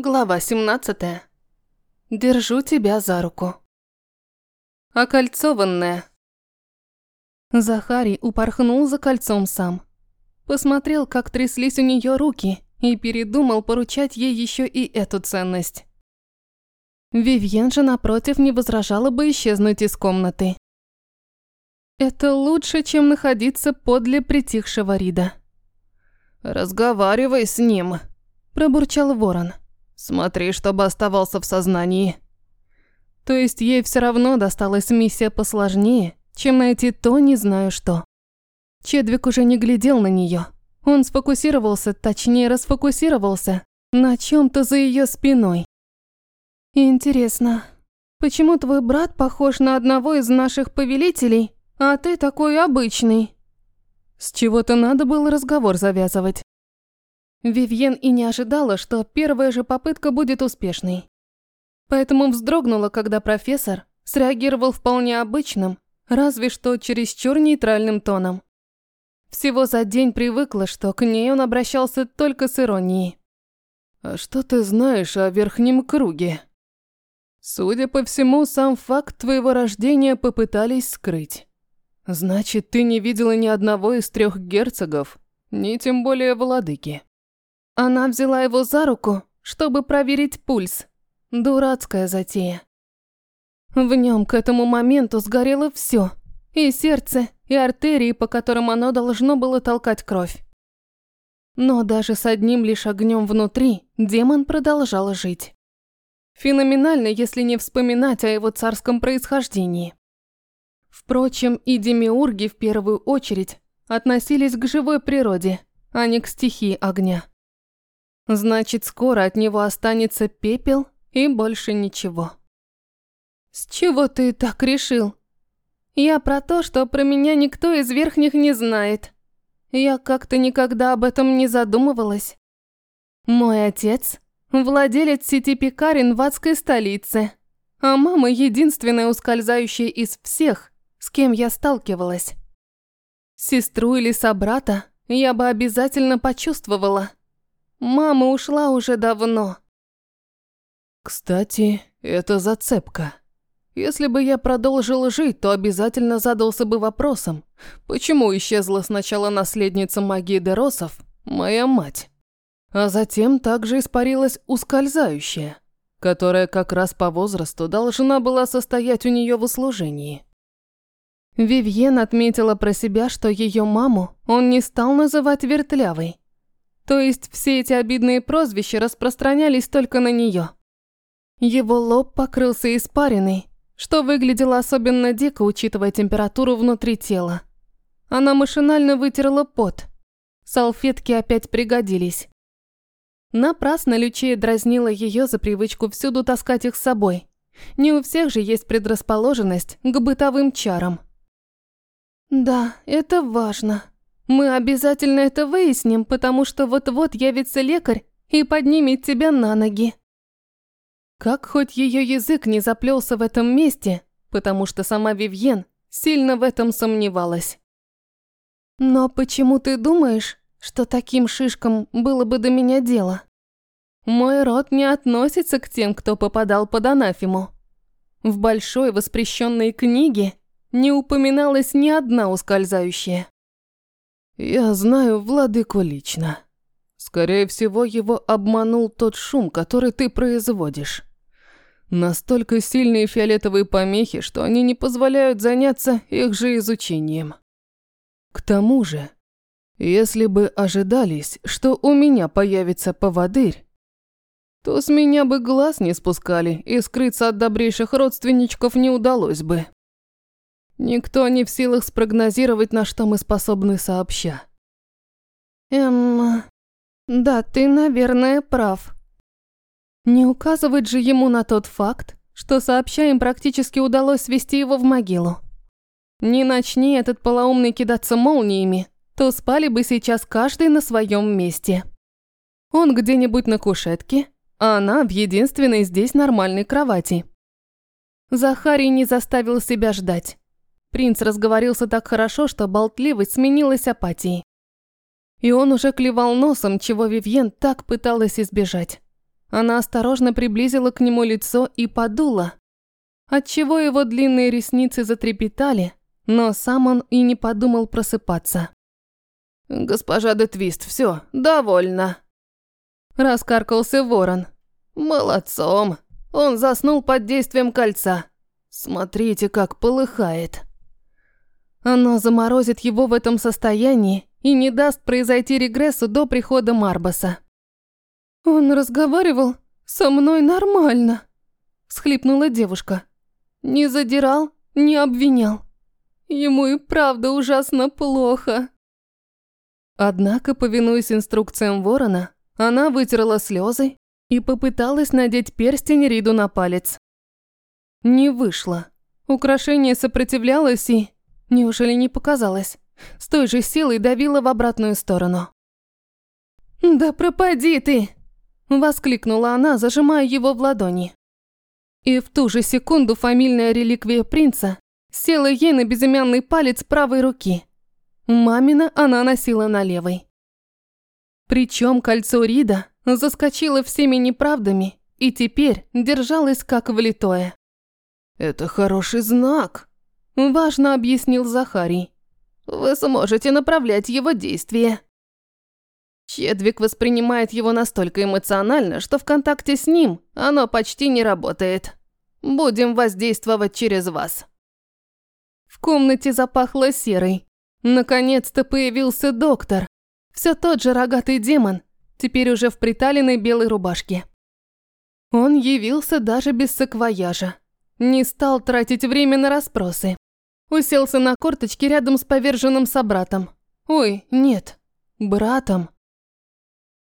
Глава 17. Держу тебя за руку. Окольцованная. Захарий упорхнул за кольцом сам. Посмотрел, как тряслись у нее руки, и передумал поручать ей еще и эту ценность. Вивьен же, напротив, не возражала бы исчезнуть из комнаты. Это лучше, чем находиться подле притихшего Рида. «Разговаривай с ним», – пробурчал ворон. Смотри, чтобы оставался в сознании. То есть ей все равно досталась миссия посложнее, чем найти то не знаю что. Чедвик уже не глядел на нее. Он сфокусировался, точнее расфокусировался, на чем то за ее спиной. Интересно, почему твой брат похож на одного из наших повелителей, а ты такой обычный? С чего-то надо было разговор завязывать. Вивьен и не ожидала, что первая же попытка будет успешной. Поэтому вздрогнула, когда профессор среагировал вполне обычным, разве что чересчур нейтральным тоном. Всего за день привыкла, что к ней он обращался только с иронией. «А что ты знаешь о верхнем круге?» «Судя по всему, сам факт твоего рождения попытались скрыть. Значит, ты не видела ни одного из трех герцогов, ни тем более владыки». Она взяла его за руку, чтобы проверить пульс. Дурацкая затея. В нем к этому моменту сгорело все: И сердце, и артерии, по которым оно должно было толкать кровь. Но даже с одним лишь огнем внутри демон продолжал жить. Феноменально, если не вспоминать о его царском происхождении. Впрочем, и демиурги в первую очередь относились к живой природе, а не к стихии огня. Значит, скоро от него останется пепел и больше ничего. С чего ты так решил? Я про то, что про меня никто из верхних не знает. Я как-то никогда об этом не задумывалась. Мой отец – владелец сети пекарен в адской столице, а мама – единственная ускользающая из всех, с кем я сталкивалась. Сестру или собрата я бы обязательно почувствовала – Мама ушла уже давно. Кстати, это зацепка. Если бы я продолжил жить, то обязательно задался бы вопросом, почему исчезла сначала наследница магии Деросов, моя мать, а затем также испарилась ускользающая, которая как раз по возрасту должна была состоять у нее в услужении. Вивьен отметила про себя, что ее маму он не стал называть вертлявой, то есть все эти обидные прозвища распространялись только на нее. Его лоб покрылся испариной, что выглядело особенно дико, учитывая температуру внутри тела. Она машинально вытерла пот. Салфетки опять пригодились. Напрасно Лючея дразнила ее за привычку всюду таскать их с собой. Не у всех же есть предрасположенность к бытовым чарам. «Да, это важно», мы обязательно это выясним, потому что вот-вот явится лекарь и поднимет тебя на ноги. Как хоть ее язык не заплелся в этом месте, потому что сама Вивьен сильно в этом сомневалась. Но почему ты думаешь, что таким шишкам было бы до меня дело? Мой род не относится к тем, кто попадал под анафему. В большой воспрещенной книге не упоминалась ни одна ускользающая. Я знаю владыку лично. Скорее всего, его обманул тот шум, который ты производишь. Настолько сильные фиолетовые помехи, что они не позволяют заняться их же изучением. К тому же, если бы ожидались, что у меня появится поводырь, то с меня бы глаз не спускали, и скрыться от добрейших родственничков не удалось бы. Никто не в силах спрогнозировать, на что мы способны сообща. Эм... Да, ты, наверное, прав. Не указывать же ему на тот факт, что сообща им практически удалось свести его в могилу. Не начни этот полоумный кидаться молниями, то спали бы сейчас каждый на своем месте. Он где-нибудь на кушетке, а она в единственной здесь нормальной кровати. Захарий не заставил себя ждать. Принц разговорился так хорошо, что болтливость сменилась апатией. И он уже клевал носом, чего Вивьен так пыталась избежать. Она осторожно приблизила к нему лицо и подула, отчего его длинные ресницы затрепетали, но сам он и не подумал просыпаться. «Госпожа де Твист, все, довольно», – раскаркался ворон. «Молодцом, он заснул под действием кольца. Смотрите, как полыхает». Оно заморозит его в этом состоянии и не даст произойти регрессу до прихода Марбаса. «Он разговаривал со мной нормально», – всхлипнула девушка. «Не задирал, не обвинял. Ему и правда ужасно плохо». Однако, повинуясь инструкциям ворона, она вытерла слезы и попыталась надеть перстень Риду на палец. Не вышло. Украшение сопротивлялось и... Неужели не показалось? С той же силой давило в обратную сторону. «Да пропади ты!» – воскликнула она, зажимая его в ладони. И в ту же секунду фамильная реликвия принца села ей на безымянный палец правой руки. Мамина она носила на левой. Причем кольцо Рида заскочило всеми неправдами и теперь держалось как влитое. «Это хороший знак», – важно объяснил Захарий. «Вы сможете направлять его действия». Чедвик воспринимает его настолько эмоционально, что в контакте с ним оно почти не работает. Будем воздействовать через вас. В комнате запахло серой. Наконец-то появился доктор. Все тот же рогатый демон, теперь уже в приталенной белой рубашке. Он явился даже без саквояжа. Не стал тратить время на расспросы. Уселся на корточке рядом с поверженным собратом. Ой, нет, братом.